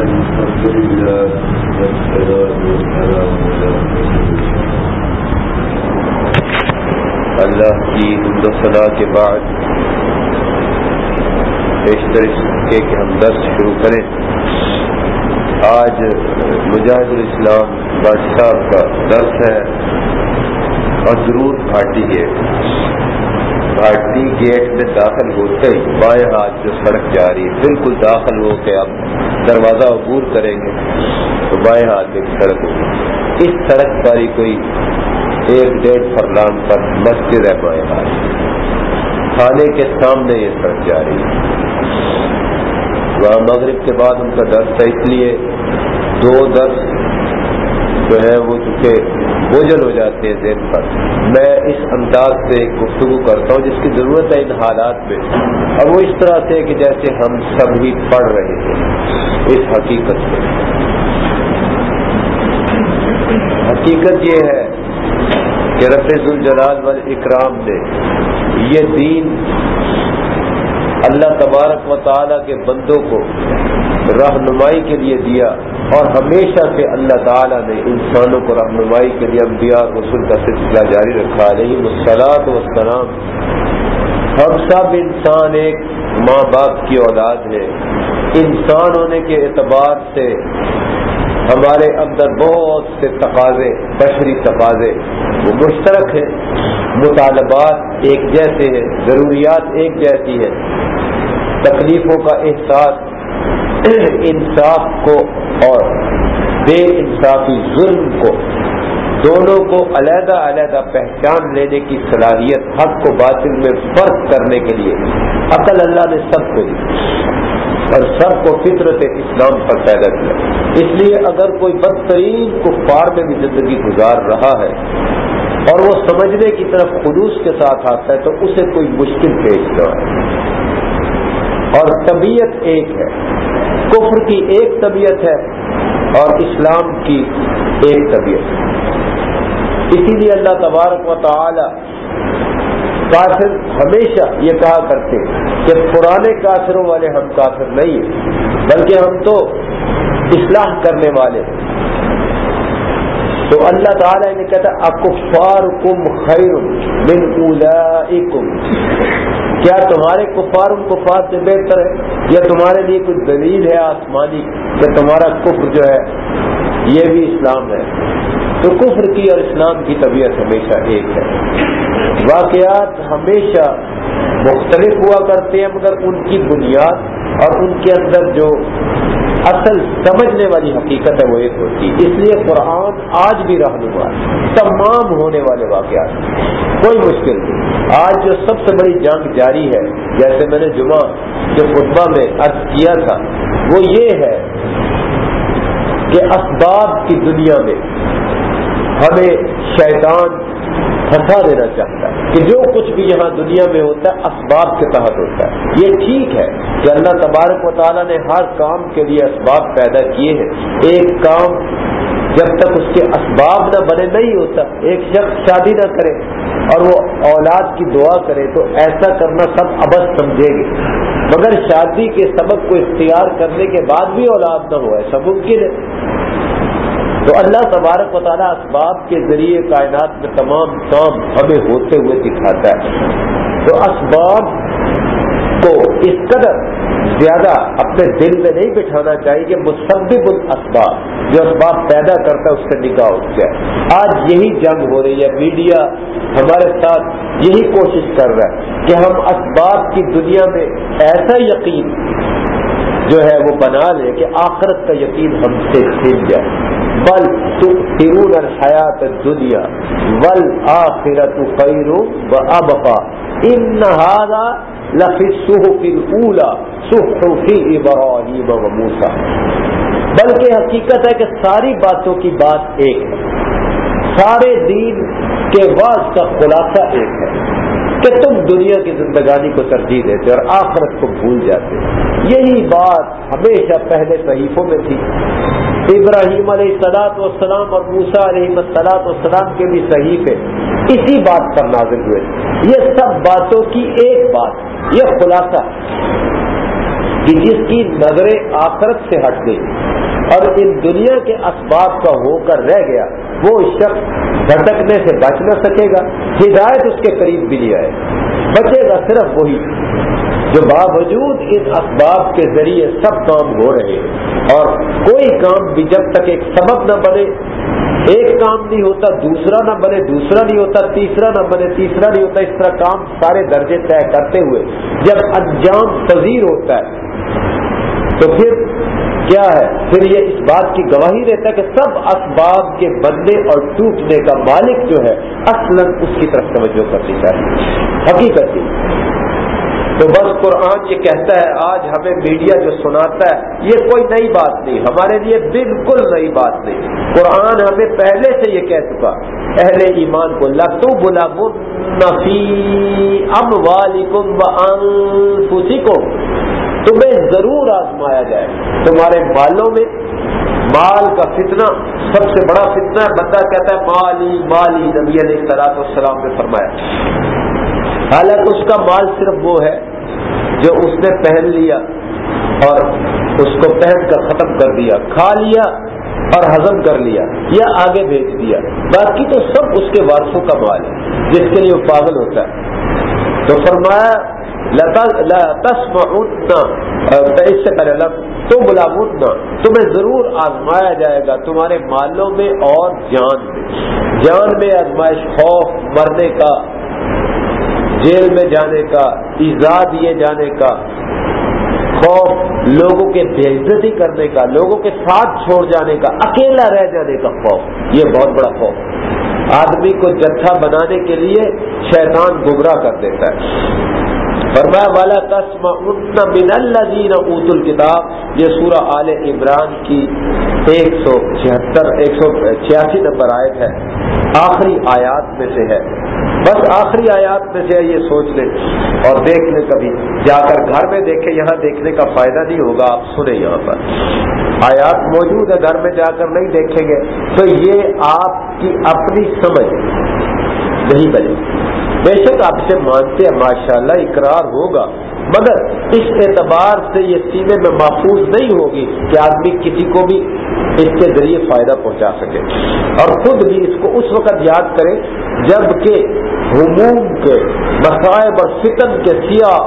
الحمد لله والسلام على اللہ کی حمد و صلاح کے بعد بیشتر اس کے کہ ہم درس شروع کریں۔ آج مجاہد الاسلام بادشاہ کا درس ہے اور ضرور گھاٹی گیٹ گھاٹی گیٹ میں داخل ہوتے ہی بائیں ہاتھ جو سڑک جا رہی ہے، بالکل داخل ہو کے آپ دروازہ عبور کریں گے تو بائیں ہاتھ ایک سڑک ہوگی۔ اس سڑک پر ہی کوئی ایک ڈیڑھ فرلام پر مسجد ہے بائیں ہاتھ۔ تھانے کے سامنے یہ سڑک جا رہی ہے۔ وہاں مغرب کے بعد ان کا درد تھا اس لیے دو درس جو ہے وہ چونکہ بوجھل ہو جاتے ہیں ذہن پر۔ میں اس انداز سے گفتگو کرتا ہوں جس کی ضرورت ہے ان حالات میں۔ اور وہ اس طرح سے کہ جیسے ہم سبھی پڑھ رہے ہیں۔ اس حقیقت سے۔ حقیقت یہ ہے کہ رفیظ الجلال وال اکرام نے یہ دین اللہ تبارک و تعالی کے بندوں کو رہنمائی کے لیے دیا اور ہمیشہ سے اللہ تعالیٰ نے انسانوں کو رہنمائی کے لیے انبیاء رسول کا سلسلہ جاری رکھا۔ علیہ مسلاط وسلام ہم سب انسان ایک ماں باپ کی اولاد ہے انسان ہونے کے اعتبار سے ہمارے اندر بہت سے تقاضے بشری تقاضے۔ وہ مشترک ہیں۔ مطالبات ایک جیسے ہیں، ضروریات ایک جیسی ہے تکلیفوں کا احساس، انصاف کو اور بے انصافی، ظلم کو۔ دونوں کو علیحدہ علیحدہ پہچان لینے کی صلاحیت، حق کو باطل میں فرق کرنے کے لیے۔ عقل اللہ نے سب کو دی اور سب کو فطرت اسلام پر پیدا کیا۔ اس لیے اگر کوئی بدترین کفار میں بھی زندگی گزار رہا ہے اور وہ سمجھنے کی طرف خلوص کے ساتھ آتا ہے، تو اسے کوئی مشکل پیش نہ ہے اور طبیعت ایک ہے۔ کفر کی ایک طبیعت ہے اور اسلام کی ایک طبیعت ہے۔ اسی لیے اللہ تبارک و تعالی کافر ہمیشہ یہ کہا کرتے کہ پرانے کافروں والے ہم کافر نہیں ہیں، بلکہ ہم تو اصلاح کرنے والے تو اللہ تعالیٰ نے کہتا اکفار کم خیر من اولئکم کیا تمہارے کفار ان کفار سے بہتر ہے؟ یا تمہارے لیے کچھ دلیل ہے آسمانی کہ تمہارا کفر جو ہے، یہ بھی اسلام ہے؟ تو کفر کی اور اسلام کی طبیعت ہمیشہ ایک ہے۔ واقعات ہمیشہ مختلف ہوا کرتے ہیں، مگر ان کی بنیاد اور ان کے اندر جو اصل سمجھنے والی حقیقت ہے وہ ایک ہوتی ہے۔ اس لیے قرآن آج بھی رہنما تمام ہونے والے واقعات۔ کوئی مشکل نہیں۔ آج جو سب سے بڑی جنگ جاری ہے، جیسے میں نے جمعہ جو خطبہ میں عرض کیا تھا، وہ یہ ہے کہ اسباب کی دنیا میں ہمیں شیطان پھنسا دینا چاہتا ہے کہ جو کچھ بھی یہاں دنیا میں ہوتا ہے، اسباب کے تحت ہوتا ہے۔ یہ ٹھیک ہے کہ اللہ تبارک و تعالیٰ نے ہر کام کے لیے اسباب پیدا کیے ہیں۔ ایک کام جب تک اس کے اسباب نہ بنے نہیں ہوتا، ایک شخص شادی نہ کرے اور وہ اولاد کی دعا کرے تو ایسا کرنا سب ابد سمجھے گے مگر شادی کے سبق کو اختیار کرنے کے بعد بھی اولاد نہ ہو، ایسا ممکن ہے۔ تو اللہ تبارک و تعالیٰ اسباب کے ذریعے کائنات میں تمام کام ہمیں ہوتے ہوئے دکھاتا ہے۔ تو اسباب کو اس قدر زیادہ اپنے دل میں نہیں بٹھانا چاہیے کہ مسبب الاسباب، جو اسباب پیدا کرتا ہے اس سے نکاح اٹھ جائے۔ آج یہی جنگ ہو رہی ہے، میڈیا ہمارے ساتھ یہی کوشش کر رہا ہے کہ ہم اسباب کی دنیا میں ایسا یقین جو ہے وہ بنا لیں کہ آخرت کا یقین ہم سے چھین جائے۔ بل تؤثرون الحیات الدنیا والآخرت خیر و ابقا. ان هذا لفی الصحف الاولى صحف ابراہیم و موسیٰ. بلکہ حقیقت ہے کہ ساری باتوں کی بات ایک ہے۔ سارے دین کے واضح کا خلاصہ ایک ہے۔ کہ تم دنیا کی زندگانی کو ترجیح دیتے اور آخرت کو بھول جاتے یہی بات ہمیشہ پہلے صحیفوں میں تھی۔ ابراہیم علیہ السلاط والسلام اور موسا علیہ السلاط والسلام کے بھی صحیح اسی بات پر نازل ہوئے۔ یہ سب باتوں کی ایک بات، یہ خلاصہ کہ جس کی نظریں آخرت سے ہٹ گئی اور ان دنیا کے اسباب کا ہو کر رہ گیا، وہ شخص بھٹکنے سے بچ نہ سکے گا، ہدایت اس کے قریب بھی نہیں آئے بچے گا صرف وہی جو باوجود ان اسباب کے ذریعے سب کام ہو رہے اور کوئی کام بھی جب تک ایک سبب نہ بنے، ایک کام نہیں ہوتا، دوسرا نہ بنے، دوسرا نہیں ہوتا، تیسرا نہ بنے، تیسرا نہیں ہوتا، اس طرح کام سارے درجے طے کرتے ہوئے جب انجام پذیر ہوتا ہے، تو پھر کیا ہے؟ پھر یہ اس بات کی گواہی دیتا ہے کہ سب اسباب کے بننے اور ٹوٹنے کا مالک جو ہے اصل اس کی طرف توجہ کرنی چاہیے۔ حقیقت تو بس قرآن یہ کہتا ہے، آج ہمیں میڈیا جو سناتا ہے، یہ کوئی نئی بات نہیں، ہمارے لیے بالکل نئی بات نہیں۔ قرآن ہمیں پہلے سے یہ کہہ چکا، اہل ایمان کو لتو بلا نفی ام والم کو تمہیں ضرور آزمایا جائے۔ تمہارے بالوں میں مال کا فتنہ سب سے بڑا فتنہ ہے۔ بندہ کہتا ہے، مالی مالی۔ نبی علیہ سلاط السلام نے فرمایا۔ حالانکہ اس کا مال صرف وہ ہے جو اس نے پہن لیا اور اس کو پہن کر ختم کر دیا، کھا لیا اور ہزم کر لیا یا آگے بھیج دیا۔ باقی تو سب اس کے وارثوں کا مال ہے، جس کے لیے وہ پاگل ہوتا ہے۔ تو فرمایا اس سے پہلے تو بلا تمہیں ضرور آزمایا جائے گا تمہارے مالوں میں اور جان میں. جان میں آزمائش، خوف، مرنے کا، جیل میں جانے کا، ایزا دیے جانے کا. خوف، لوگوں کے بےزتی کرنے کا، لوگوں کے ساتھ چھوڑ جانے کا، اکیلا رہ جانے کا خوف. یہ بہت بڑا خوف آدمی کو جتھا بنانے کے لیے شیطان گمراہ کر دیتا ہے. فرمایا والا تسم من الذین اوت الکتاب یہ سورہ آل عمران کی ایک سو چھہتر، ایک سو چھیاسی نمبر آیت ہے۔ آخری آیات میں سے ہے۔ بس آخری آیات میں سے یہ سوچ لیں اور دیکھ لیں کبھی جا کر گھر میں دیکھیں یہاں دیکھنے کا فائدہ نہیں ہوگا۔ آپ سنیں یہاں پر۔ آیات موجود ہے، گھر میں جا کر نہیں دیکھیں گے۔ تو یہ آپ کی اپنی سمجھ نہیں بنے۔ بے شک آپ سے مانتے ہیں، ماشاءاللہ اقرار ہوگا۔ مگر اس اعتبار سے یہ سینے میں محفوظ نہیں ہوگی کہ آدمی کسی کو بھی اس کے ذریعے فائدہ پہنچا سکے۔ اور خود بھی اس کو اس وقت یاد کرے جبکہ حموم کے مسائب اور فتن کے سیاہ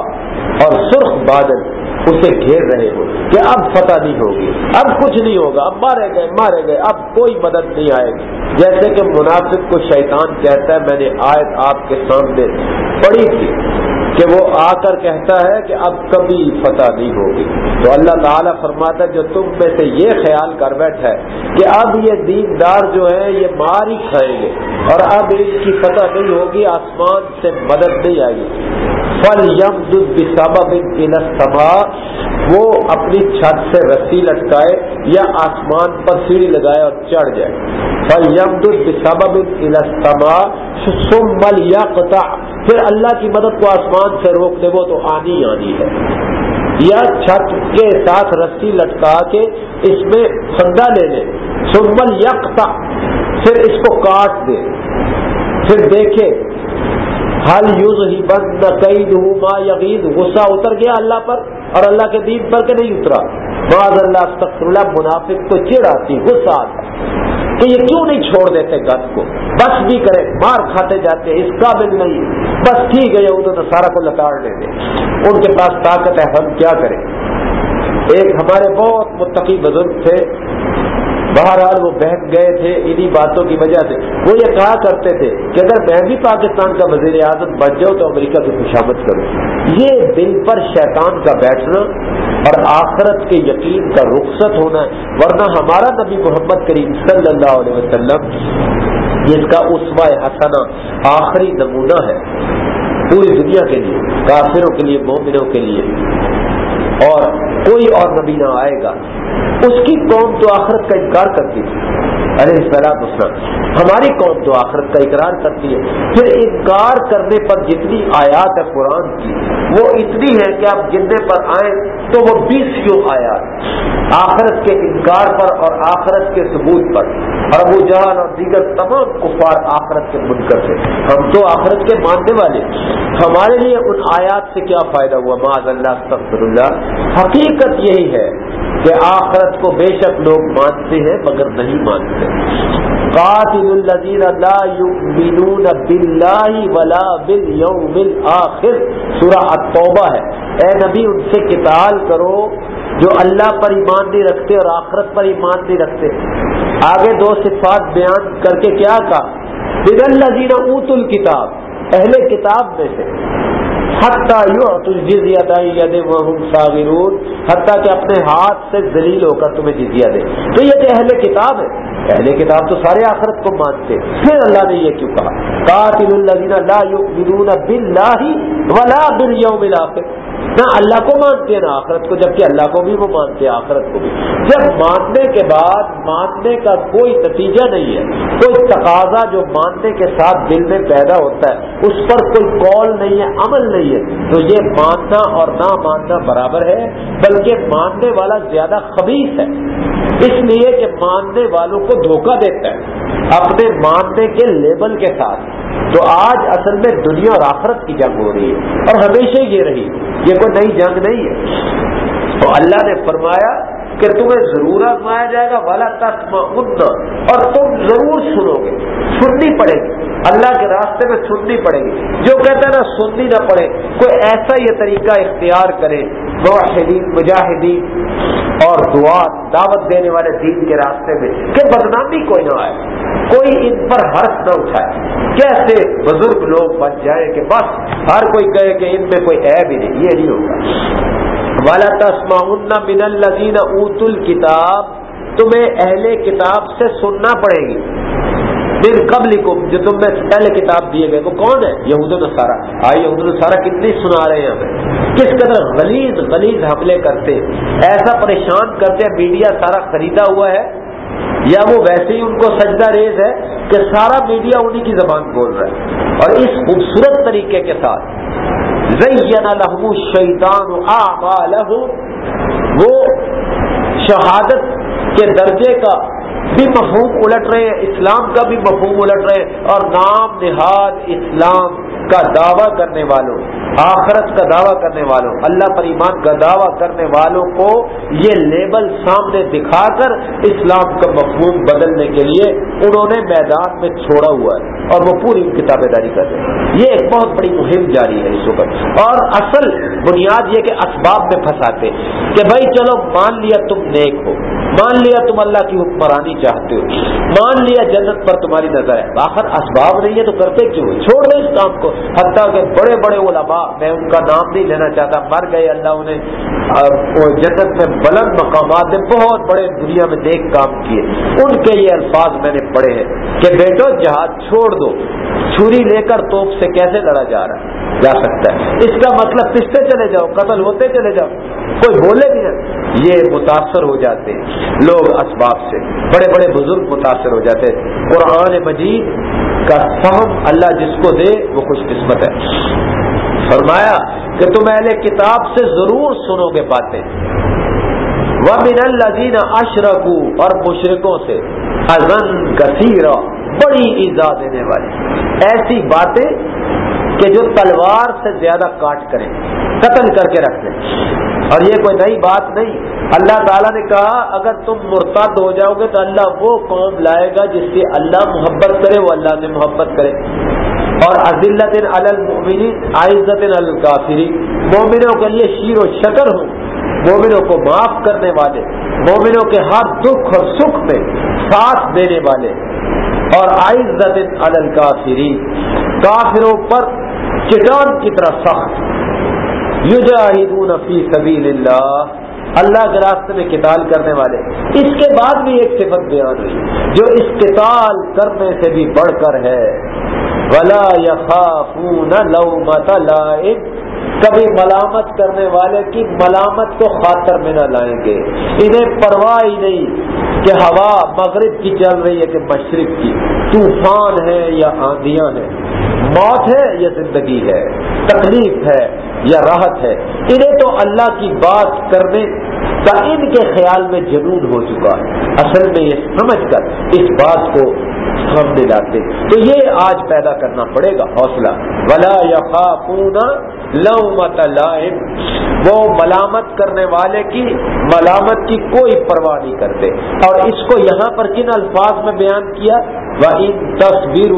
اور سرخ بادل اسے گھیر رہے ہو کہ اب فتح نہیں ہوگی، اب کچھ نہیں ہوگا، اب مارے گئے مارے گئے، اب کوئی مدد نہیں آئے گی۔ جیسے کہ مناسب کو شیطان کہتا ہے، میں نے آیت آپ کے سامنے پڑھی تھی کہ وہ آ کر کہتا ہے کہ اب کبھی فتح نہیں ہوگی۔ تو اللہ تعالیٰ فرماتا ہے، جو تم میں سے یہ خیال کر بیٹھا ہے کہ اب یہ دیندار جو ہے یہ مار ہی کھائیں گے اور اب ان کی فتح نہیں ہوگی، آسمان سے مدد نہیں آئے گی۔ فل یم دن سبا وہ اپنی چھت سے رسی لٹکائے یا آسمان پر سیڑھی لگائے اور چڑھ جائے۔ فل یم دن مل یا پھر اللہ کی مدد کو آسمان سے روک دے، وہ تو آنی آنی ہے۔ یا چھت کے ساتھ رسی لٹکا کے اس میں پھندا لے لے۔ سمل یکتا پھر اس کو کاٹ دے۔ پھر دیکھے حل یوز ہی بند نہ یقین غصہ اتر گیا اللہ پر اور اللہ کے دین پر کے نہیں اترا. بعض اللہ اللہ، منافق کو چڑ آتی غصہ آتا. کہ یہ کیوں نہیں چھوڑ دیتے گد کو؟ بس بھی کرے، مار کھاتے جاتے، اس قابل نہیں. بس ٹھیک ہے، یہ تو سارا کو لتاڑ لے دے. ان کے پاس طاقت ہے، ہم کیا کریں؟ ایک ہمارے بہت متقی بزرگ تھے بہرحال وہ بہت گئے تھے انہی باتوں کی وجہ سے۔ وہ یہ کہا کرتے تھے کہ اگر میں بھی پاکستان کا وزیر اعظم بن جاؤں تو امریکہ کی خوشامد کروں۔ یہ دل پر شیطان کا بیٹھنا اور آخرت کے یقین کا رخصت ہونا ہے ورنہ ہمارا نبی محمد کریم صلی اللہ علیہ وسلم جس کا اسوا حسنا آخری نمونہ ہے۔ پوری دنیا کے لیے، کافروں کے لیے، مومنوں کے لیے۔ اور کوئی اور نبی نہ آئے گا، اس کی قوم تو آخرت کا انکار کرتی تھی۔ ارے سلام مسلم ہماری قوم تو آخرت کا اقرار کرتی ہے۔ پھر انکار کرنے پر جتنی آیات ہے قرآن کی، وہ اتنی ہے کہ آپ گننے پر آئیں تو وہ بیس کیوں آیات؟ آخرت کے انکار پر اور آخرت کے ثبوت پر۔ اور ابو جہان اور دیگر تمام کفار آخرت کے منکر سے ہم تو آخرت کے ماننے والے ہمارے لیے ان آیات سے کیا فائدہ ہوا؟ معذ اللہ اللہ۔ حقیقت یہی ہے کہ آخرت کو بے شک لوگ مانتے ہیں مگر نہیں مانتے۔ قاتل الذین لا یؤمنون باللہ ولا بالیوم الاخر سورہ التوبہ ہے۔ اے نبی، ان سے قتال کرو جو اللہ پر ایمان نہیں رکھتے اور آخرت پر ایمان نہیں رکھتے۔ آگے دو صفات بیان کر کے کیا کہا؟ بد الذین اوت الکتاب اہل کتاب میں سے۔ حتیٰ حتیٰ کہ اپنے ہاتھ سے ذلیل ہو کر تمہیں جزیہ دے۔ تو یہ تو اہل کتاب ہے۔ اہل کتاب تو سارے آخرت کو مانتے پھر اللہ نے یہ کیوں کہا؟ قاتل الذین لا یؤمنون باللہ ولا بالیوم نہ اللہ کو مانتے ہیں نہ آخرت کو، جبکہ اللہ کو بھی وہ مانتے ہیں، آخرت کو بھی۔ جب ماننے کے بعد ماننے کا کوئی نتیجہ نہیں ہے، کوئی تقاضا جو ماننے کے ساتھ دل میں پیدا ہوتا ہے، اس پر کوئی کال نہیں ہے، عمل نہیں ہے، تو یہ ماننا اور نہ ماننا برابر ہے، بلکہ ماننے والا زیادہ خبیص ہے۔ اس لیے کہ ماننے والوں کو دھوکہ دیتا ہے، اپنے ماننے کے لیبل کے ساتھ۔ تو آج اصل میں دنیا اور آخرت کی جنگ ہو رہی ہے، اور ہمیشہ یہ رہی۔ یہ کوئی نئی جنگ نہیں ہے۔ تو اللہ نے فرمایا کہ تمہیں ضرور آزمایا جائے گا والا تخت اور تم ضرور سنو گے، سننی پڑے گی۔ اللہ کے راستے میں سننی پڑے گی۔ جو کہتا ہے نا، سننی نہ پڑے، کوئی ایسا یہ طریقہ اختیار کرے، موحدین، مجاہدین اور دعا، دعوت دینے والے دین کے راستے میں، کہ بدنامی کوئی نہ آئے، کوئی ان پر حرف نہ اٹھائے۔ کیسے بزرگ لوگ بن جائیں کہ بس ہر کوئی کہے کہ ان میں کوئی عیب ہی نہیں، یہ نہیں ہوگا والا تسما من الزین اوت الکتاب تمہیں اہل کتاب سے سننا پڑے گی۔ دن قبل کو جو تم میں پہلے کتاب دیے گئے، وہ کون ہے یہود السارا آئی یہود السارا کتنی سنا رہے ہیں ہمیں۔ کس قدر غلیظ غلیظ حملے کرتے، ایسا پریشان کرتے، میڈیا سارا خریدا ہوا ہے، یا وہ ویسے ہی ان کو سجدہ ریز ہے کہ سارا میڈیا انہی کی زبان بول رہا ہے۔ اور اس خوبصورت طریقے کے ساتھ زین لہم الشیطان اعمالہم وہ شہادت کے درجے کا بھی مفہوم الٹ رہے ہیں، اسلام کا بھی مفہوم الٹ رہے ہیں۔ اور نام نہاد اسلام کا دعویٰ کرنے والوں، آخرت کا دعویٰ کرنے والوں، اللہ پر ایمان کا دعویٰ کرنے والوں کو یہ لیبل سامنے دکھا کر اسلام کا مفہوم بدلنے کے لیے انہوں نے میدان میں چھوڑا ہوا ہے۔ اور وہ پوری کتابیں داری کر رہے ہیں۔ یہ ایک بہت بڑی مہم جاری ہے اس وقت۔ اور اصل بنیاد یہ کہ اسباب میں پھنساتے کہ بھائی چلو مان لیا تم نیک ہو۔ مان لیا تم اللہ کی حکمرانی چاہتے ہو، مان لیا جنت پر تمہاری نظر ہے۔ آخر اسباب نہیں ہے تو کرتے کیوں؟ چھوڑ دیں اس کام کو۔ حتیٰ کہ بڑے بڑے علماء، میں ان کا نام نہیں لینا چاہتا، مر گئے اللہ انہیں۔ جنت میں بلند مقامات میں بہت بڑے دنیا میں دیکھ کام کیے۔ ان کے یہ الفاظ میں نے پڑھے ہیں کہ بیٹو جہاز چھوڑ دو۔ چھری لے کر توپ سے کیسے لڑا جا رہا جا سکتا ہے۔ اس کا مطلب پستے چلے جاؤ، قتل ہوتے چلے جاؤ۔ کوئی بولے بھی نہیں۔ یہ متاثر ہو جاتے لوگ اسباب سے، بڑے بڑے بزرگ متاثر ہو جاتے قرآن مجید کا فہم اللہ جس کو دے، وہ خوش قسمت ہے۔ فرمایا کہ تم اہل کتاب سے ضرور سنو گے باتیں۔ وہ من الزین اشرکو اور مشرقوں سے ازن کثیر بڑی ایزا دینے والی۔ ایسی باتیں کہ جو تلوار سے زیادہ کاٹ کریں، قتل کر کے رکھ دیں اور یہ کوئی نئی بات نہیں۔ اللہ تعالیٰ نے کہا، اگر تم مرتد ہو جاؤ گے تو اللہ وہ قوم لائے گا جس سے اللہ محبت کرے، وہ اللہ سے محبت کرے۔ اور عزلت عزت الکافری مومنوں کے لیے شیر و شکر ہوں مومنوں کو معاف کرنے والے، مومنوں کے ہر دکھ اور سکھ میں ساتھ دینے والے۔ اور عزت الکافری کافروں پر چٹان کی طرح سخت۔ یجاہدون فی سبیل اللہ اللہ کے راستے میں قتال کرنے والے۔ اس کے بعد بھی ایک صفت بیان ہوئی، جو اس قتال کرنے سے بھی بڑھ کر ہے۔ ولا یخافون لومت لائم۔ کبھی ملامت کرنے والے کی ملامت کو خاطر میں نہ لائیں گے۔ انہیں پرواہ ہی نہیں کہ ہوا مغرب کی چل رہی ہے کہ مشرق کی۔ طوفان ہے یا آندیاں ہیں۔ موت ہے یا زندگی ہے۔ تکلیف ہے یا راحت ہے۔ انہیں تو اللہ کی بات کرنے کا ان کے خیال میں جنون ہو چکا ہے۔ اصل میں یہ سمجھ کر اس بات کو ہم دلاتے تو یہ آج پیدا کرنا پڑے گا حوصلہ۔ ولا یقافون لومت لائم۔ وہ ملامت کرنے والے کی ملامت کی کوئی پرواہ نہیں کرتے۔ اور اس کو یہاں پر کن الفاظ میں بیان کیا؟ وہ تصویر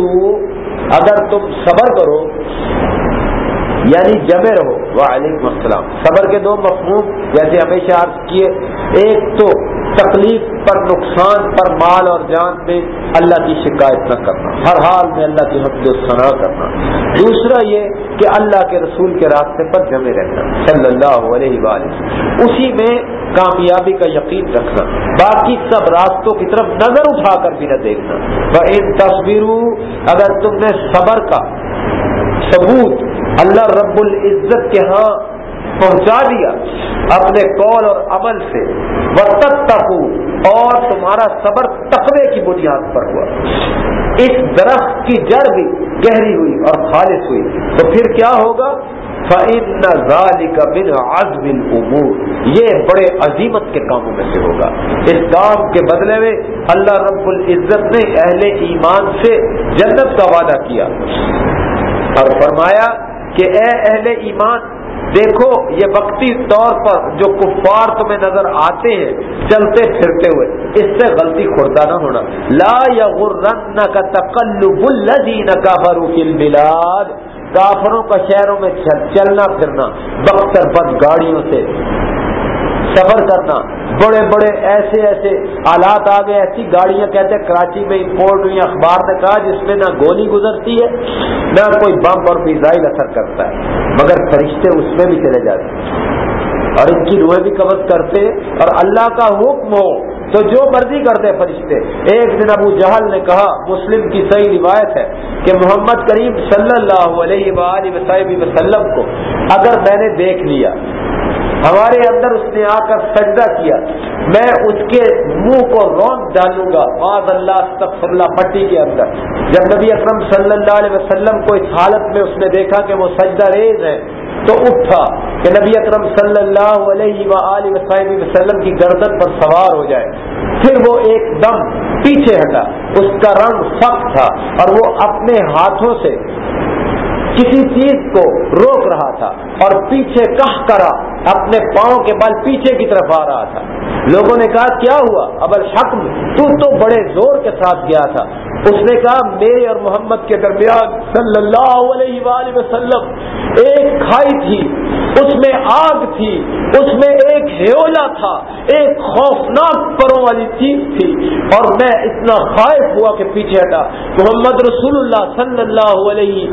اگر تم صبر کرو یعنی جمے رہو۔ وہ علیکم السلام۔ صبر کے دو مفہوم جیسے ہمیشہ عرض کیے۔ ایک تو تکلیف پر نقصان پر مال اور جان میں اللہ کی شکایت نہ کرنا، ہر حال میں اللہ کی حمد ثنا کرنا۔ دوسرا یہ کہ اللہ کے رسول کے راستے پر جمے رہنا، صلی اللہ علیہ وآلہ اسی میں کامیابی کا یقین رکھنا، باقی سب راستوں کی طرف نظر اٹھا کر بھی نہ دیکھنا۔ وہ ان تصویروں اگر تم نے صبر کا ثبوت، اللہ رب العزت کے ہاں پہنچا دیا اپنے قول اور عمل سے۔ وسط تک اور تمہارا صبر تقوی کی بنیاد پر ہوا۔ اس درخت کی جڑ بھی گہری ہوئی اور خالص ہوئی۔ تو پھر کیا ہوگا؟ فعن عزم یہ بڑے عظیمت کے کاموں میں سے ہوگا۔ اس کام کے بدلے میں اللہ رب العزت نے اہل ایمان سے جنت کا وعدہ کیا۔ اور فرمایا کہ اے اہل ایمان دیکھو یہ وقتی طور پر جو کفار تمہیں نظر آتے ہیں، چلتے پھرتے ہوئے، اس سے غلطی خوردہ نہ ہونا۔ لا یا غرن کا تقلب الذین کفروا فی البلاد۔ کافروں کا شہروں میں چلنا پھرنا بختر بد گاڑیوں سے۔ سفر کرنا۔ بڑے بڑے ایسے ایسے آلات آ گئے، ایسی گاڑیاں کہتے ہیں، کراچی میں امپورٹ ہوئی، اخبار نے کہا، جس میں نہ گولی گزرتی ہے، نہ کوئی بم اور میزائل اثر کرتا ہے، مگر فرشتے اس میں بھی چلے جاتے ہیں۔ اور ان کی روحیں بھی قبض کرتے اور اللہ کا حکم ہو تو جو مرضی کرتے فرشتے۔ ایک دن ابو جہل نے کہا، مسلم کی صحیح روایت ہے کہ محمد کریم صلی اللہ علیہ وآلہ وسلم کو اگر میں نے دیکھ لیا ہمارے اندر اس نے آ کر سجدہ کیا۔ میں اس کے منہ کو رون ڈالوں گا۔ معذ اللہ اللہ پٹی کے اندر۔ جب نبی اکرم صلی اللہ علیہ وسلم کو اس حالت میں اس نے دیکھا کہ وہ سجدہ ریز ہے، تو اٹھا کہ نبی اکرم صلی اللہ علیہ وسلم کی گردن پر سوار ہو جائے۔ پھر وہ ایک دم پیچھے ہٹا۔ اس کا رنگ سخت تھا اور وہ اپنے ہاتھوں سے کسی چیز کو روک رہا تھا اور پیچھے کہہ کرا، اپنے پاؤں کے بل پیچھے کی طرف آ رہا تھا۔ لوگوں نے کہا، کیا ہوا؟ ابل حکم تو تو بڑے زور کے ساتھ گیا تھا۔ اس نے کہا، میرے اور محمد کے درمیان صلی اللہ علیہ وآلہ وسلم، ایک کھائی تھی۔ اس میں آگ تھی، اس میں ایک ہیولا تھا، ایک خوفناک پروں والی چیز تھی۔ اور میں اتنا خائف ہوا کہ پیچھے ہٹا۔ محمد رسول اللہ صلی اللہ علیہ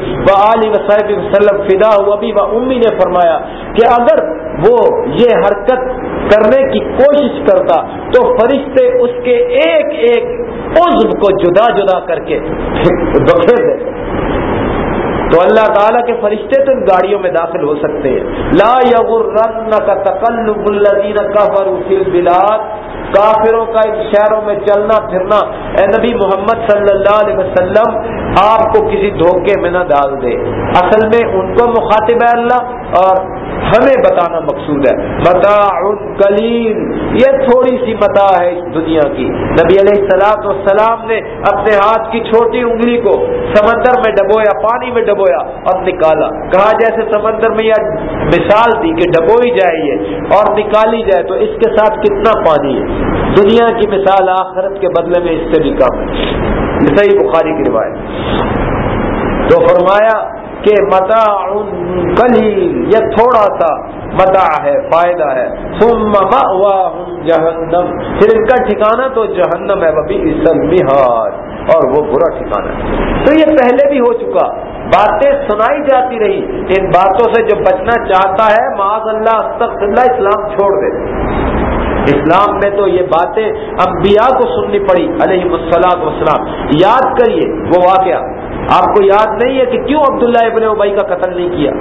وسلم فدا ہوا بھی امی نے فرمایا کہ اگر وہ یہ حرکت کرنے کی کوشش کرتا تو فرشتے اس کے ایک ایک عزم کو جدا جدا کر کے بکھیر دیتے۔ تو اللہ تعالیٰ کے فرشتے تو ان گاڑیوں میں داخل ہو سکتے ہیں۔ لا یغرن کا تقلب الذین کفروا فی البلاد، کافروں کا ان شہروں میں چلنا پھرنا، اے نبی محمد صلی اللہ علیہ وسلم، آپ کو کسی دھوکے میں نہ ڈال دے۔ اصل میں ان کو مخاطب ہے اللہ اور ہمیں بتانا مقصود ہے۔ متا کلیل یہ تھوڑی سی متا ہے اس دنیا کی۔ نبی علیہ السلام والسلام نے اپنے ہاتھ کی چھوٹی انگلی کو سمندر میں ڈبویا، پانی میں ڈبویا اور نکالا۔ کہا جیسے سمندر میں یہ مثال دی کہ ڈبوئی جائے یہ اور نکالی جائے تو اس کے ساتھ کتنا پانی ہے۔ دنیا کی مثال آخرت کے بدلے میں اس سے بھی کم ہے۔ صحیح بخاری کی روایت۔ تو فرمایا کہ متا یہ تھوڑا سا متا ہے، فائدہ ہے۔ جہنم پھر ان کا ٹھکانا تو جہنم ہے وہ بھی اور وہ برا ٹھکانا ہے۔ تو یہ پہلے بھی ہو چکا۔ باتیں سنائی جاتی رہی۔ ان باتوں سے جو بچنا چاہتا ہے، معاذ اللہ اللہ، اسلام چھوڑ دے۔ اسلام میں تو یہ باتیں انبیاء کو سننی پڑی علیہ مسلاط وسلام یاد کریے وہ واقعہ۔ آپ کو یاد نہیں ہے کہ کیوں عبداللہ ابن ابئی کا قتل نہیں کیا؟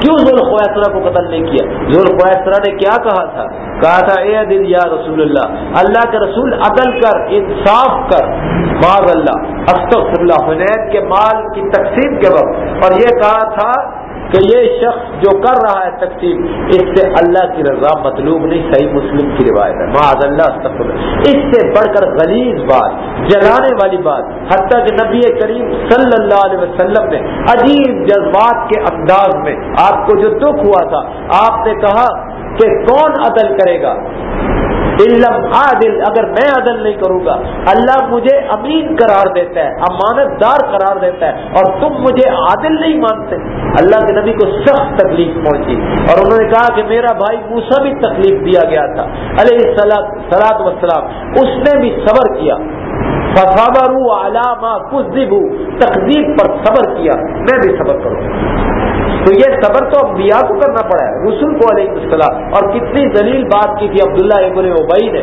کیوں ذوالخویسرا کو قتل نہیں کیا؟ ذوالخویسرا نے کیا کہا تھا؟ کہا تھا، اے دل یا رسول اللہ اللہ کے رسول عدل کر، انصاف کر۔ معذ اللہ، استغفر اللہ حنین کے مال کی تقسیم کے وقت۔ اور یہ کہا تھا کہ یہ شخص جو کر رہا ہے تقسیم اس سے اللہ کی رضا مطلوب نہیں، صحیح مسلم کی روایت ہے۔ معاذ اللہ۔ اس سے بڑھ کر غلیظ بات، جلانے والی بات، حتیٰ کہ نبی کریم صلی اللہ علیہ وسلم نے عجیب جذبات کے انداز میں آپ کو جو دکھ ہوا تھا، آپ نے کہا کہ کون عدل کرے گا؟ عادل، اگر میں عدل نہیں کروں گا، اللہ مجھے امین قرار دیتا ہے، امانت دار قرار دیتا ہے، اور تم مجھے عادل نہیں مانتے۔ اللہ کے نبی کو سخت تکلیف پہنچی، اور انہوں نے کہا کہ میرا بھائی موسا بھی تکلیف دیا گیا تھا۔ علیہ سلاد وسلام اس نے بھی صبر کیا۔ فصابر علامہ کچھ تقدیب پر صبر کیا، میں بھی صبر کروں۔ تو یہ صبر تو انبیاء کو کرنا پڑا ہے، رسول کو علیہ السلام۔ اور کتنی دلیل بات کی تھی عبداللہ ابن ابئی نے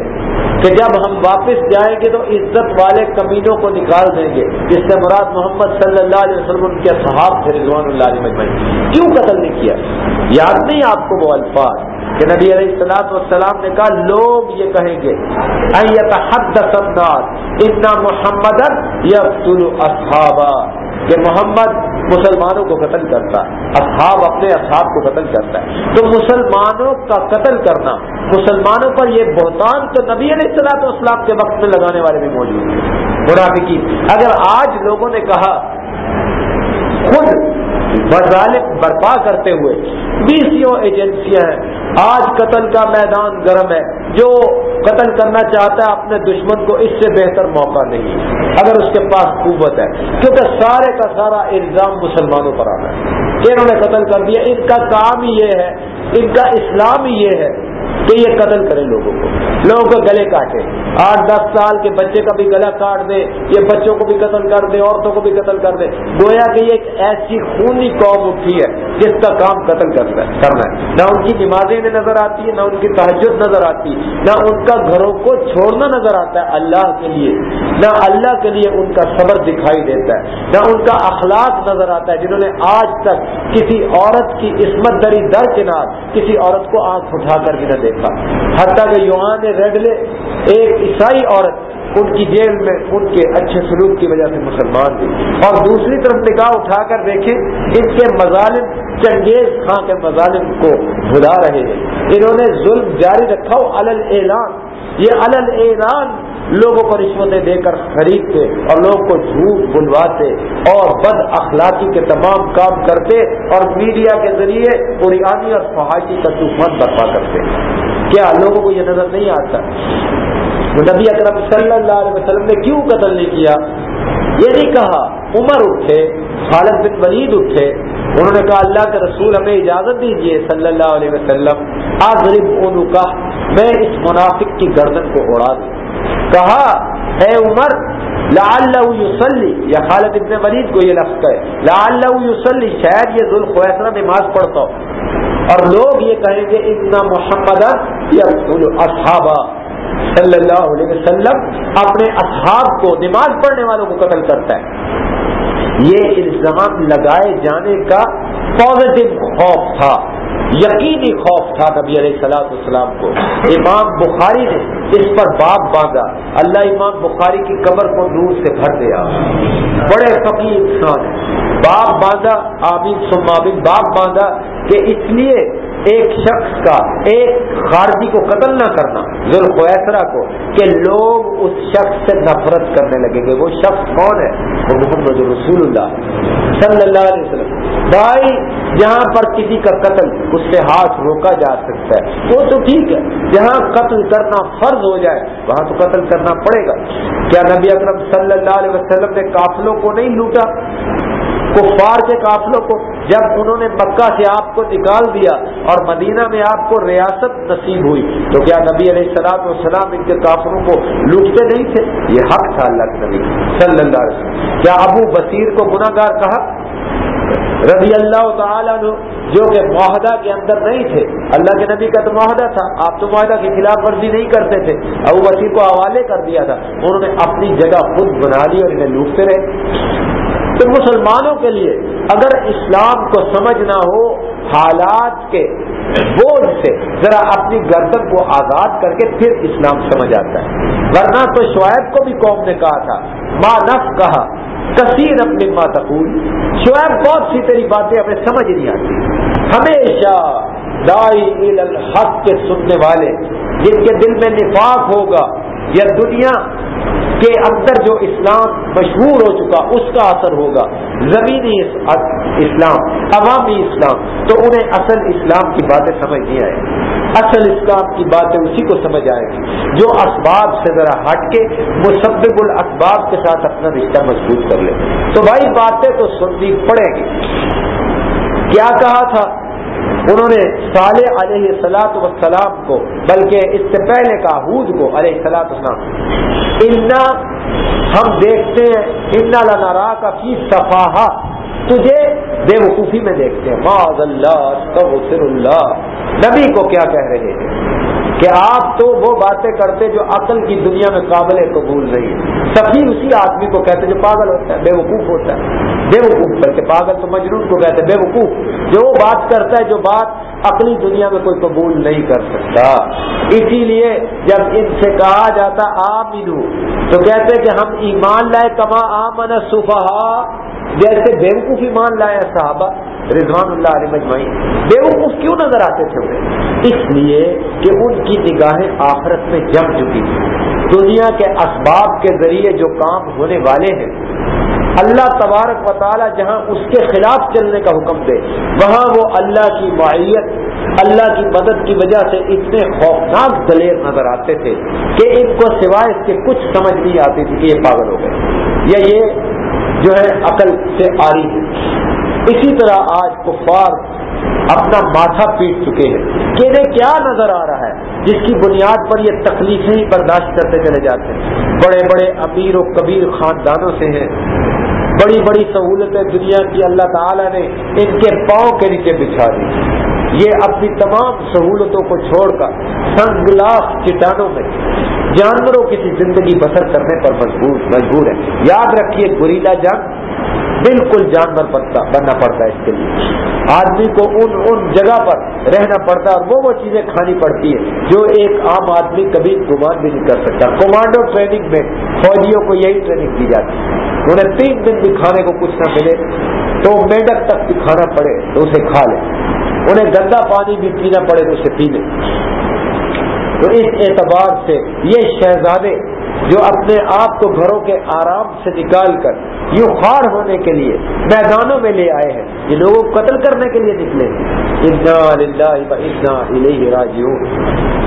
کہ جب ہم واپس جائیں گے تو عزت والے کمینوں کو نکال دیں گے، جس سے مراد محمد صلی اللہ علیہ وسلم، ان کے صحاب تھے، رضوان اللہ علیہ مجمعین۔ کیوں قتل نہیں کیا؟ یاد نہیں آپ کو وہ الفاظ کہ نبی علیہ السلاط والسلام نے کہا، لوگ یہ کہیں گے حد اتنا محمد اصحابہ کہ محمد مسلمانوں کو قتل کرتا ہے، اصحاب اپنے اصحاب کو قتل کرتا ہے۔ تو مسلمانوں کا قتل کرنا، مسلمانوں پر یہ بہتان تو نبی علیہ السلاط اسلام کے وقت میں لگانے والے بھی موجود ہیں۔ منافقی اگر آج لوگوں نے کہا، خود مظالم برپا کرتے ہوئے بیسوں ایجنسیاں ہیں۔ آج قتل کا میدان گرم ہے۔ جو قتل کرنا چاہتا ہے اپنے دشمن کو اس سے بہتر موقع نہیں اگر اس کے پاس قوت ہے۔ کیونکہ سارے کا سارا الزام مسلمانوں پر آنا ہے۔ انہوں نے قتل کر دیا۔ ان کا کام ہی یہ ہے۔ ان کا اسلام ہی یہ ہے۔ کہ یہ قتل کرے لوگوں کو۔ لوگوں کو گلے کاٹے۔ آٹھ دس سال کے بچے کا بھی گلا کاٹ دے، یہ بچوں کو بھی قتل کر دے، عورتوں کو بھی قتل کر دے۔ گویا کہ یہ ایک ایسی خونی قوم اٹھی ہے جس کا کام قتل کرنا ہے نہ ان کی نمازیں نظر آتی ہے نہ ان کی تحجد نظر آتی نہ ان کا گھروں کو چھوڑنا نظر آتا ہے اللہ کے لیے۔ نہ اللہ کے لیے ان کا صبر دکھائی دیتا ہے۔ نہ ان کا اخلاق نظر آتا ہے۔ جنہوں نے آج تک کسی عورت کی عصمت دری در کنار کسی عورت کو آنکھ اٹھا کر بھی نہ دیکھا۔ حتیٰ کہ یوان ریڈلے ایک عیسائی عورت ان کی جیل میں ان کے اچھے سلوک کی وجہ سے مسلمان تھی اور دوسری طرف نگاہ اٹھا کر دیکھیں ان کے مظالم، چنگیز خان کے مظالم کو بھلا رہے ہیں۔ انہوں نے ظلم جاری رکھا ہو الل اعلان یہ علل اعلان لوگوں کو رشوتیں دے کر خریدتے اور لوگوں کو جھوٹ بلواتے اور بد اخلاقی کے تمام کام کرتے اور میڈیا کے ذریعے اریانی اور فحاشی کا طوفان برپا کرتے۔ کیا لوگوں کو یہ نظر نہیں آتا؟ نبی اکرم صلی اللہ علیہ وسلم نے کیوں قتل نہیں کیا؟ یہ نہیں کہا، عمر اٹھے، خالد بن ولید اٹھے، انہوں نے کہا، اللہ کے رسول ہمیں اجازت دیجیے صلی اللہ علیہ وسلم آغرب اونو کا میں اس منافق کی گردن کو اڑا دوں۔ کہا، اے عمر لعل یوسلی یا خالد ابن ولید کو یہ لفظ ہے لعل یوسلی شاید یہ ذوالخویسرا نماز پڑھتا اور لوگ یہ کہیں گے اتنا محمد یا اصحابہ صلی اللہ علیہ وسلم اپنے اصحاب کو نماز پڑھنے والوں کو قتل کرتا ہے۔ یہ الزام لگائے جانے کا پازیٹو خوف تھا۔ یقینی خوف تھا نبی علیہ السلام السلام کو۔ امام بخاری نے اس پر باب باندھا۔ اللہ امام بخاری کی قبر کو نور سے بھر دیا۔ بڑے فقیر انسان باپ باندھا، آمین سمابن باب باندھا کہ اس لیے ایک شخص کا ایک خارجی کو قتل نہ کرنا ذوالخویسرا کو، کہ لوگ اس شخص سے نفرت کرنے لگیں گے۔ وہ شخص کون ہے؟ وہ محمد رسول اللہ صلی اللہ علیہ وسلم۔ بھائی، جہاں پر کسی کا قتل اس سے ہاتھ روکا جا سکتا ہے، وہ تو ٹھیک ہے۔ جہاں قتل کرنا فرض ہو جائے، وہاں تو قتل کرنا پڑے گا۔ کیا نبی اکرم صلی اللہ علیہ وسلم نے قافلوں کو نہیں لوٹا؟ کفار کے قافلوں کو جب انہوں نے مکہ سے آپ کو نکال دیا اور مدینہ میں آپ کو ریاست نصیب ہوئی، تو کیا نبی علیہ السلام والسلام ان کے قافلوں کو لوٹتے نہیں تھے؟ یہ حق تھا اللہ کے نبی صلی اللہ علیہ وسلم۔ کیا ابو بصیر کو گناہ گار کہا؟ رضی اللہ تعالیٰ جو کہ معاہدہ کے اندر نہیں تھے۔ اللہ کے نبی کا تو معاہدہ تھا، آپ تو معاہدہ کی خلاف ورزی نہیں کرتے تھے۔ ابو بصیر کو حوالے کر دیا تھا۔ انہوں نے اپنی جگہ خود بنا لی اور انہیں لوٹتے رہے۔ تو مسلمانوں کے لیے اگر اسلام کو سمجھنا ہو حالات کے بوجھ سے، ذرا اپنی گردن کو آزاد کر کے پھر اسلام سمجھ آتا ہے۔ ورنہ تو شعیب کو بھی قوم نے کہا تھا ماں نف کہا، کثیر اپنی ماتقول شعیب بہت سی تیری باتیں ہمیں سمجھ نہیں آتی۔ ہمیشہ دائی الحق کے سننے والے، جن کے دل میں نفاق ہوگا یا دنیا کے اندر جو اسلام مشہور ہو چکا، اس کا اثر ہوگا۔ زمینی اسلام عوامی اسلام۔ تو انہیں اصل اسلام کی باتیں سمجھ نہیں آئے۔ اصل اسلام کی باتیں اسی کو سمجھ آئے۔ گی جو اسباب سے ذرا ہٹ کے مسبب الاسباب کے ساتھ اپنا رشتہ مضبوط کر لے۔ تو بھائی، باتیں تو سننی پڑے گی۔ کیا کہا تھا؟ انہوں نے صالح علیہ سلاط وسلام کو، بلکہ اس سے پہلے کا حود کو، علیہ سلاط وسلام انا، ہم دیکھتے ہیں، انا لنارا کا فی صفحہ تجھے بے وقوفی میں دیکھتے ہیں۔ معذ اللہ اللہ۔ نبی کو کیا کہہ رہے ہیں؟ کہ آپ تو وہ باتیں کرتے جو عقل کی دنیا میں قابل قبول نہیں سبھی اسی آدمی کو کہتے جو پاگل ہوتا ہے، بے وقوف ہوتا ہے۔ بے وقوف، بلکہ پاگل تو مجرور کو کہتے بے وقوف۔ جو وہ بات کرتا ہے، جو بات اپنی دنیا میں کوئی قبول نہیں کر سکتا۔ اسی لیے جب ان سے کہا جاتا آمین تو کہتے کہ ہم ایمان لائے، کما آمن صفحہ جیسے بیوقوف ایمان لایا صحابہ رضوان اللہ علیہ مجمعی بیوقوف کیوں نظر آتے تھے انہیں اس لیے کہ ان کی نگاہیں آخرت میں جم چکی تھی دنیا کے اسباب کے ذریعے جو کام ہونے والے ہیں، اللہ تبارک و تعالی جہاں اس کے خلاف چلنے کا حکم دے، وہاں وہ اللہ کی معیت، اللہ کی مدد کی وجہ سے اتنے خوفناک دلیر نظر آتے تھے کہ ان کو سوائے اس کے کچھ سمجھ نہیں آتی تھی کہ یہ پاگل ہو گئے۔ یا یہ جو ہے عقل سے آ رہی ہے۔ اسی طرح آج کفار اپنا ماتھا پیٹ چکے ہیں۔ کہ انہیں کیا نظر آ رہا ہے؟ جس کی بنیاد پر یہ تکلیفیں ہی برداشت کرتے چلے جاتے ہیں۔ بڑے بڑے امیر و کبیر خاندانوں سے ہیں۔ بڑی بڑی سہولتیں دنیا کی اللہ تعالی نے ان کے پاؤں کے نیچے بچھا دی۔ یہ اپنی تمام سہولتوں کو چھوڑ کر سن گلاس چٹانوں میں جانوروں کی زندگی بسر کرنے پر مجبور مجبور ہے یاد رکھیے، گریلا جنگ بالکل جانور بننا پڑتا ہے اس کے لیے۔ آدمی کو ان ان جگہ پر رہنا پڑتا ہے اور وہ وہ چیزیں کھانی پڑتی ہے جو ایک عام آدمی کبھی گمان بھی نہیں کر سکتا۔ کمانڈو ٹریننگ میں فوجیوں کو یہی ٹریننگ دی جاتی ہے۔ انہیں تین دن بھی کھانے کو کچھ نہ ملے تو میڈک تک بھی کھانا پڑے تو اسے کھا لے۔ انہیں گندا پانی بھی پینا پڑے تو اسے پی لے۔ تو اس اعتبار سے یہ شہزادے جو اپنے آپ کو گھروں کے آرام سے نکال کر یوں خوار ہونے کے لیے میدانوں میں لے آئے ہیں، یہ لوگوں کو قتل کرنے کے لیے نکلے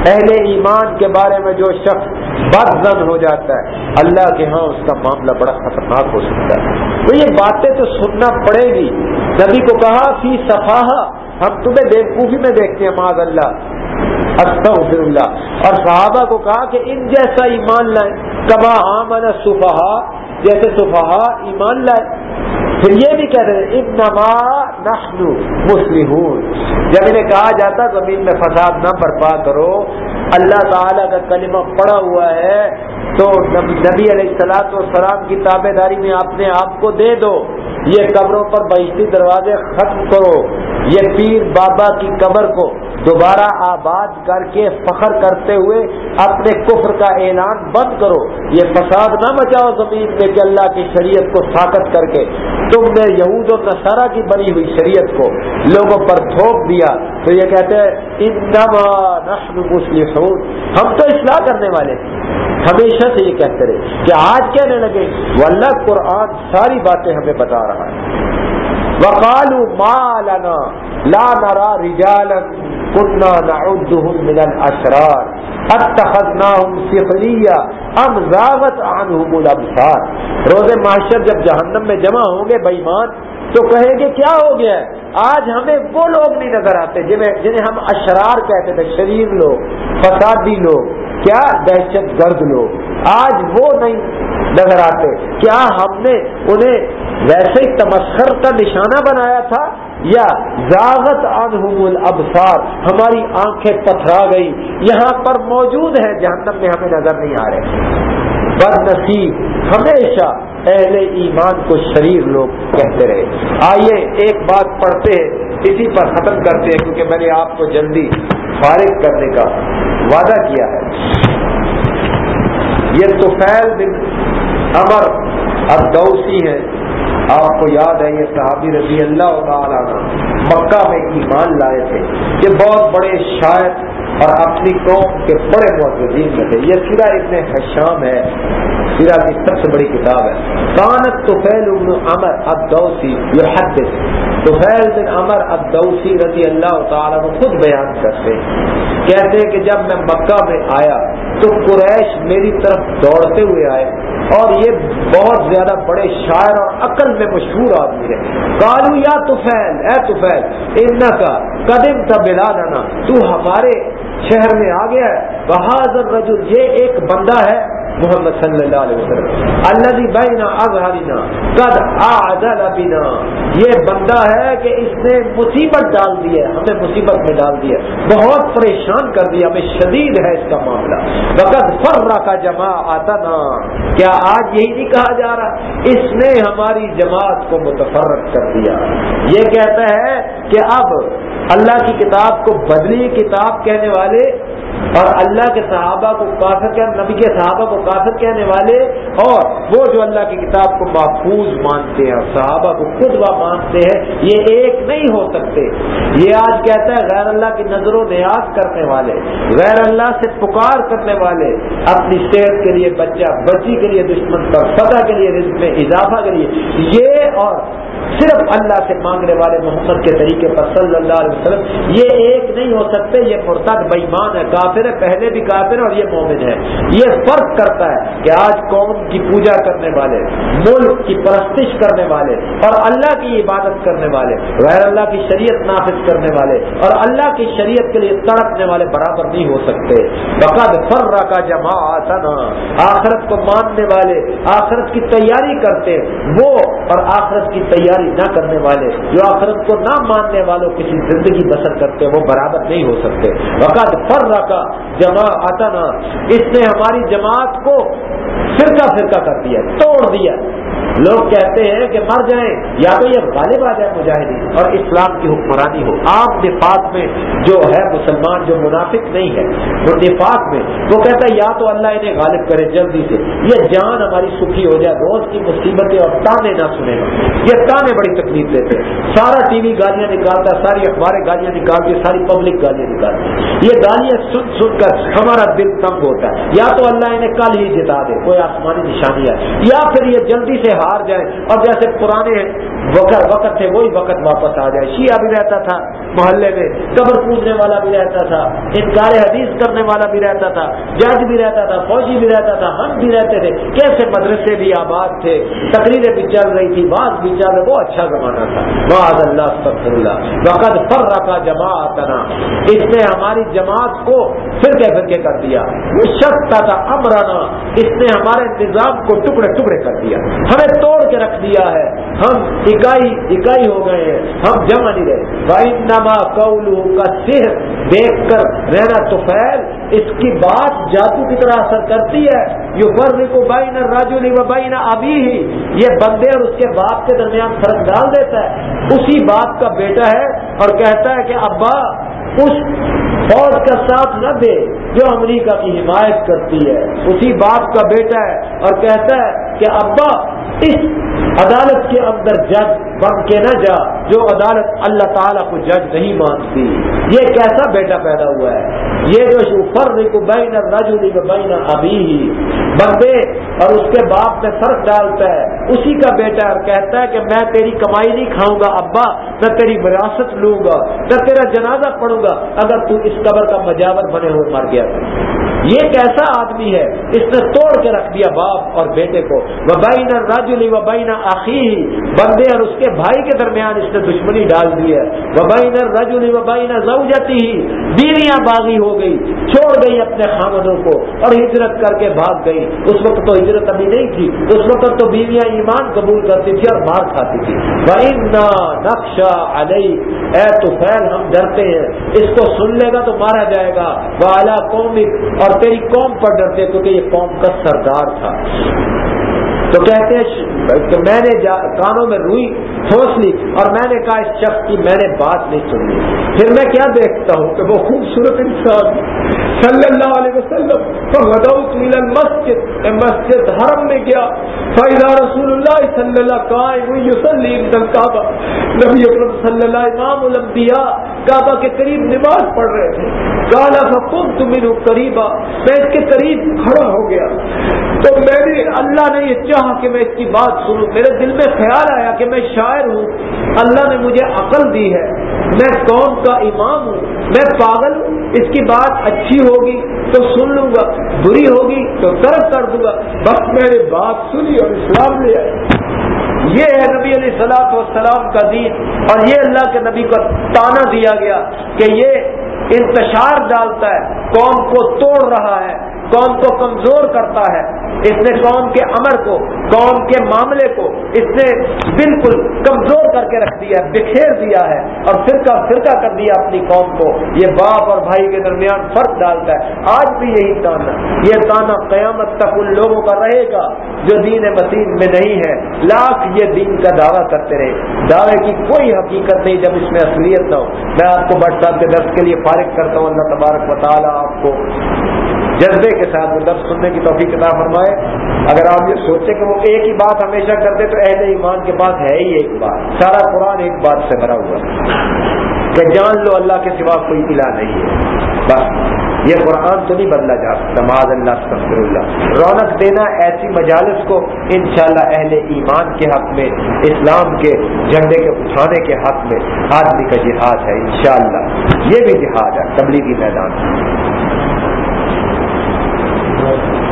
اہل ایمان کے بارے میں جو شخص بد زن ہو جاتا ہے، اللہ کے ہاں اس کا معاملہ بڑا خطرناک ہو سکتا ہے۔ تو یہ باتیں تو سننا پڑے گی۔ نبی کو کہا، فی صفحہ ہم تمہیں بےوقوفی میں دیکھتے ہیں معذ اللہ؟ استغفر اللہ اور صحابہ کو کہا کہ ان جیسا ایمان لائے کما آمن صفحا جیسے صفحا ایمان لائے پھر یہ بھی کہہ رہے اب نما مسلم جب انہیں کہا جاتا زمین میں فساد نہ برپا کرو۔ اللہ تعالیٰ کا کلمہ پڑا ہوا ہے۔ تو نبی علیہ السلاط والسلام کی تابے داری میں اپنے آپ کو دے دو۔ یہ قبروں پر بہشتی دروازے ختم کرو۔ یہ پیر بابا کی قبر کو دوبارہ آباد کر کے فخر کرتے ہوئے اپنے کفر کا اعلان بند کرو۔ یہ فساد نہ بچاؤ زمین میں کہ اللہ کی شریعت کو ساکت کر کے۔ تم نے یہود و نصارہ کی بنی ہوئی شریعت کو لوگوں پر تھوپ دیا تو یہ کہتے ہیں نسل مسلم ہم تو اصلاح کرنے والے ہمیشہ سے یہ کہتے رہے کہ آج کہنے لگے وہ اللہ قرآن ساری باتیں ہمیں بتا رہا ہے۔ وقالو مالنا لا نرا رجالا كنا نعدهم من الاشرار اتخذناهم سخريا ام زاغت عنهم الابصار روز معاشر جب جہنم میں جمع ہوں گے بےمان تو کہیں گے کیا ہو گیا؟ ہے آج ہمیں وہ لوگ نہیں نظر آتے جنہیں جنہیں ہم اشرار کہتے تھے، شریر لوگ، فسادی لوگ، کیا دہشت گرد لوگ؟ آج وہ نہیں نظر آتے۔ کیا ہم نے انہیں ویسے تمسخر کا نشانہ بنایا تھا، یا زاغت عنہم الابصار، ہماری آنکھیں پتھرا گئی یہاں پر موجود ہے جہنم میں ہمیں نظر نہیں آ رہے۔ بد نصیب ہمیشہ اہل ایمان کو شریر لوگ کہتے رہے۔ آئیے ایک بات پڑھتے ہیں، اسی پر ختم کرتے ہیں، کیونکہ میں نے آپ کو جلدی فارغ کرنے کا وعدہ کیا ہے۔ یہ توفیل بن امر ابدوسی ہے آپ کو یاد ہے یہ صحابی رضی اللہ تعالیٰ مکہ میں ایمان لائے تھے۔ یہ بہت بڑے شاعر اور اپنی قوم کے بڑے معذرین میں تھے۔ یہ سیرا ابن حشام ہے۔ سیرا کی سب سے بڑی کتاب ہے۔ کانت توفیل ابن امر ابدوسی یہ حد بن امر ابدوسی رضی اللہ تعالیٰ کو خود بیان کرتے کہتے ہیں کہ جب میں مکہ میں آیا تو قریش میری طرف دوڑتے ہوئے آئے۔ اور یہ بہت زیادہ بڑے شاعر اور عقل میں مشہور آدمی ہے۔ کالو یا توفیل اے توفیل ان کا قدم تھا بلا دینا تو ہمارے شہر میں آ گیا ہے۔ بہادر رجل یہ ایک بندہ ہے محمد صلی اللہ علیہ وسلم. اللہ بینا اظہرینا قد آدل ابینا یہ بندہ ہے کہ اس نے مصیبت ڈال دی ہے، ہمیں مصیبت میں ڈال دیا بہت پریشان کر دیا ہمیں شدید ہے اس کا معاملہ. وقت فرا کا جمع آتا نا کیا آج یہی نہیں کہا جا رہا؟ اس نے ہماری جماعت کو متفرق کر دیا. یہ کہتا ہے کہ اب اللہ کی کتاب کو بدلی کتاب کہنے والے اور اللہ کے صحابہ کو کافر کیا نبی کے صحابہ کو کافر کہنے والے اور وہ جو اللہ کی کتاب کو محفوظ مانتے ہیں اور صحابہ کو خود مانتے ہیں، یہ ایک نہیں ہو سکتے۔ یہ آج کہتا ہے غیر اللہ کی نظر و نیاز کرنے والے، غیر اللہ سے پکار کرنے والے۔ اپنی صحت کے لیے بچہ، بچی کے لیے دشمن، پر فتح کے لیے رزق میں اضافہ کے لیے۔ یہ اور صرف اللہ سے مانگنے والے محمد کے طریقے پر صلی اللہ علیہ وسلم، یہ ایک نہیں ہو سکتے، یہ مرتد بےمان ہے، کافر ہے، پہلے بھی کافر اور یہ مومن ہے۔ یہ فرق کرتا ہے کہ آج قوم کی پوجا کرنے والے، ملک کی پرستش کرنے والے اور اللہ کی عبادت کرنے والے، غیر اللہ کی شریعت نافذ کرنے والے اور اللہ کی شریعت کے لیے تڑپنے والے برابر نہیں ہو سکتے۔ بقد فرا کا جمع آسنا آخرت کو ماننے والے، آخرت کی تیاری کرتے، وہ اور آخرت کی تیاری تیاری نہ کرنے والے، جو آخرت کو نہ ماننے والوں کسی زندگی بسر کرتے، وہ برابر نہیں ہو سکتے۔ وقت فر رکھا جمع آتا نا اس نے ہماری جماعت کو فرقہ فرقہ کر دیا، توڑ دیا۔ لوگ کہتے ہیں کہ مر جائیں، یا تو یہ غالب آ جائے مجاہدین، اور اسلام کی حکمرانی ہو۔ عام نفاق میں جو ہے مسلمان، جو منافق نہیں ہے، وہ نفاق میں، وہ کہتا ہے، یا تو اللہ انہیں غالب کرے جلدی سے۔ یہ جان ہماری سکھی ہو جائے، روز کی مصیبتیں اور تانے نہ سنے گا یہ تانے بڑی تکلیف دیتے سارا ٹی وی گالیاں نکالتا، ساری اخباریں گالیاں نکالتی، ساری پبلک گالیاں نکالتی۔ یہ گالیاں سن سن کر ہمارا دل تنگ ہوتا ہے۔ یا تو اللہ انہیں کل ہی جتا دے، کوئی آسمانی نشانی ہے۔ یا پھر یہ جلدی سے ہار جائے۔ اور جیسے پرانے وقت وقت تھے، وہی وقت واپس آ جائے۔ شیعہ بھی رہتا تھا محلے میں، قبر پوجنے والا بھی رہتا تھا، انکار حدیث کرنے والا بھی رہتا تھا، جج بھی رہتا تھا، فوجی بھی رہتا تھا، ہم بھی رہتے تھے۔ کیسے مدرسے بھی آباد تھے، تقریریں بھی چل رہی تھی بات بھی چل رہی وہ اچھا زمانہ تھا۔ معاذ اللہ اللہ وقت فر رکھا جمع آتا اس نے ہماری جماعت کو فرقے فرقے کر دیا۔ وہ شخص تھا امرانا اس نے ہمارے نظام کو ٹکڑے ٹکڑے کر دیا۔ ہمیں توڑ کے رکھ دیا ہے۔ ہم اکائی اکائی ہو گئے ہیں۔ ہم جمع نہیں رہے۔ بھائی نما قولو کا سر دیکھ کر رہنا تو فیل۔ اس کی بات جادو کی طرح اثر کرتی ہے۔ یہ فرض کو بائی نہ راجو نہیں بائی نہ ابھی ہی یہ بندے اور اس کے باپ کے درمیان فرق ڈال دیتا ہے۔ اسی باپ کا بیٹا ہے اور کہتا ہے کہ ابا اس فوج کا ساتھ نہ دے جو امریکہ کی حمایت کرتی ہے۔ اسی باپ کا بیٹا ہے اور کہتا ہے کہ ابا، اس عدالت کے اندر جج بن کے نہ جا جو عدالت اللہ تعالیٰ کو جج نہیں مانتی۔ یہ کیسا بیٹا پیدا ہوا ہے؟ یہ جو فرض کو بین رجولی کو بین ابھی ہی بندے اور اس کے باپ میں فرق ڈالتا ہے۔ اسی کا بیٹا اور کہتا ہے کہ میں تیری کمائی نہیں کھاؤں گا، ابا، نہ تیری وراثت لوں گا، نہ تیرا جنازہ پڑوں گا۔ اگر تو اس قبر کا مجاور بنے ہوئے مر گیا۔ یہ کیسا آدمی ہے؟ اس نے توڑ کے رکھ دیا باپ اور بیٹے کو۔ وبائنا راجلی وبائنا آخی بندے اور اس کے کے بھائی کے درمیان اس نے دشمنی ڈال دی ہے۔ وبائنا رجولی وبائنا زو جاتی ہی بیویاں باغی ہو گئی، چھوڑ گئی اپنے خامدوں کو اور ہجرت کر کے بھاگ گئی۔ اس وقت تو ہجرت ابھی نہیں تھی، اس وقت تو بیویاں ایمان قبول کرتی تھی اور مار کھاتی تھی۔ وَإِنَّا نقشہ علیہ اے تو فیل ہم ڈرتے ہیں۔ اس کو سن لے گا تو مارا جائے گا۔ وہ اعلیٰ قومی اور تیری قوم پر ڈرتے کیونکہ یہ قوم کا سردار تھا۔ تو کہتے ہیں کہ میں نے کانوں میں روئی ٹھوس لی اور میں نے کہا، اس شخص کی میں نے بات نہیں سنی۔ پھر میں کیا دیکھتا ہوں کہ وہ خوبصورت انسان صلی اللہ علیہ وسلم مسجد میں مسجد حرم میں گیا۔ فائدہ رسول اللہ صلی اللہ قائم کعبہ نبی اکرم صلی اللہ امام الانبیاء کعبہ کے قریب نماز پڑھ رہے تھے۔ کالا فکم تم قریبا، میں اس کے قریب کھڑا ہو گیا۔ تو میں نے اللہ نے یہ چاہا کہ میں اس کی بات سنوں۔ میرے دل میں خیال آیا کہ میں شاعر ہوں۔ اللہ نے مجھے عقل دی ہے۔ میں قوم کا امام ہوں۔ میں پاگل ہوں۔ اس کی بات اچھی ہوگی تو سن لوں گا، بری ہوگی تو ترک کر دوں گا۔ بس میں نے بات سنی اور اسلام لے آئی۔ یہ ہے نبی علیہ السلاط والسلام کا دین اور یہ اللہ کے نبی کو تانا دیا گیا کہ یہ انتشار ڈالتا ہے، قوم کو توڑ رہا ہے۔ قوم کو کمزور کرتا ہے، اس نے قوم کے امر کو قوم کے معاملے کو اس نے بالکل کمزور کر کے رکھ دیا ہے بکھیر دیا ہے اور فرقہ فرقہ کر دیا اپنی قوم کو۔ یہ باپ اور بھائی کے درمیان فرق ڈالتا ہے۔ آج بھی یہی تانا۔ یہ تانا قیامت تک ان لوگوں کا رہے گا جو دین مسیح میں نہیں ہے۔ لاکھ یہ دین کا دعویٰ کرتے رہے۔ دعوے کی کوئی حقیقت نہیں جب اس میں اصلیت نہ ہو۔ میں آپ کو بٹ صاحب کے درد کے لیے فارغ کرتا ہوں۔ اللہ تبارک بطالہ آپ کو جذبے کے ساتھ وہ درد سننے کی توفیق کتاب فرمائے۔ اگر آپ یہ سوچیں کہ وہ ایک ہی بات ہمیشہ کرتے تو اہل ایمان کے پاس ہے ہی ایک بات۔ سارا قرآن ایک بات سے بھرا ہوا کہ جان لو اللہ کے سوا کوئی علا نہیں ہے۔ بس، یہ قرآن تو نہیں بدلا جا سکتا، معاذ اللہ سفر اللہ۔ رونق دینا ایسی مجالس کو انشاءاللہ اہل ایمان کے حق میں، اسلام کے جھنڈے کے اٹھانے کے حق میں آدمی کا جہاد ہے، انشاءاللہ۔ یہ بھی جہاد ہے، تبلیغی میدان۔ جی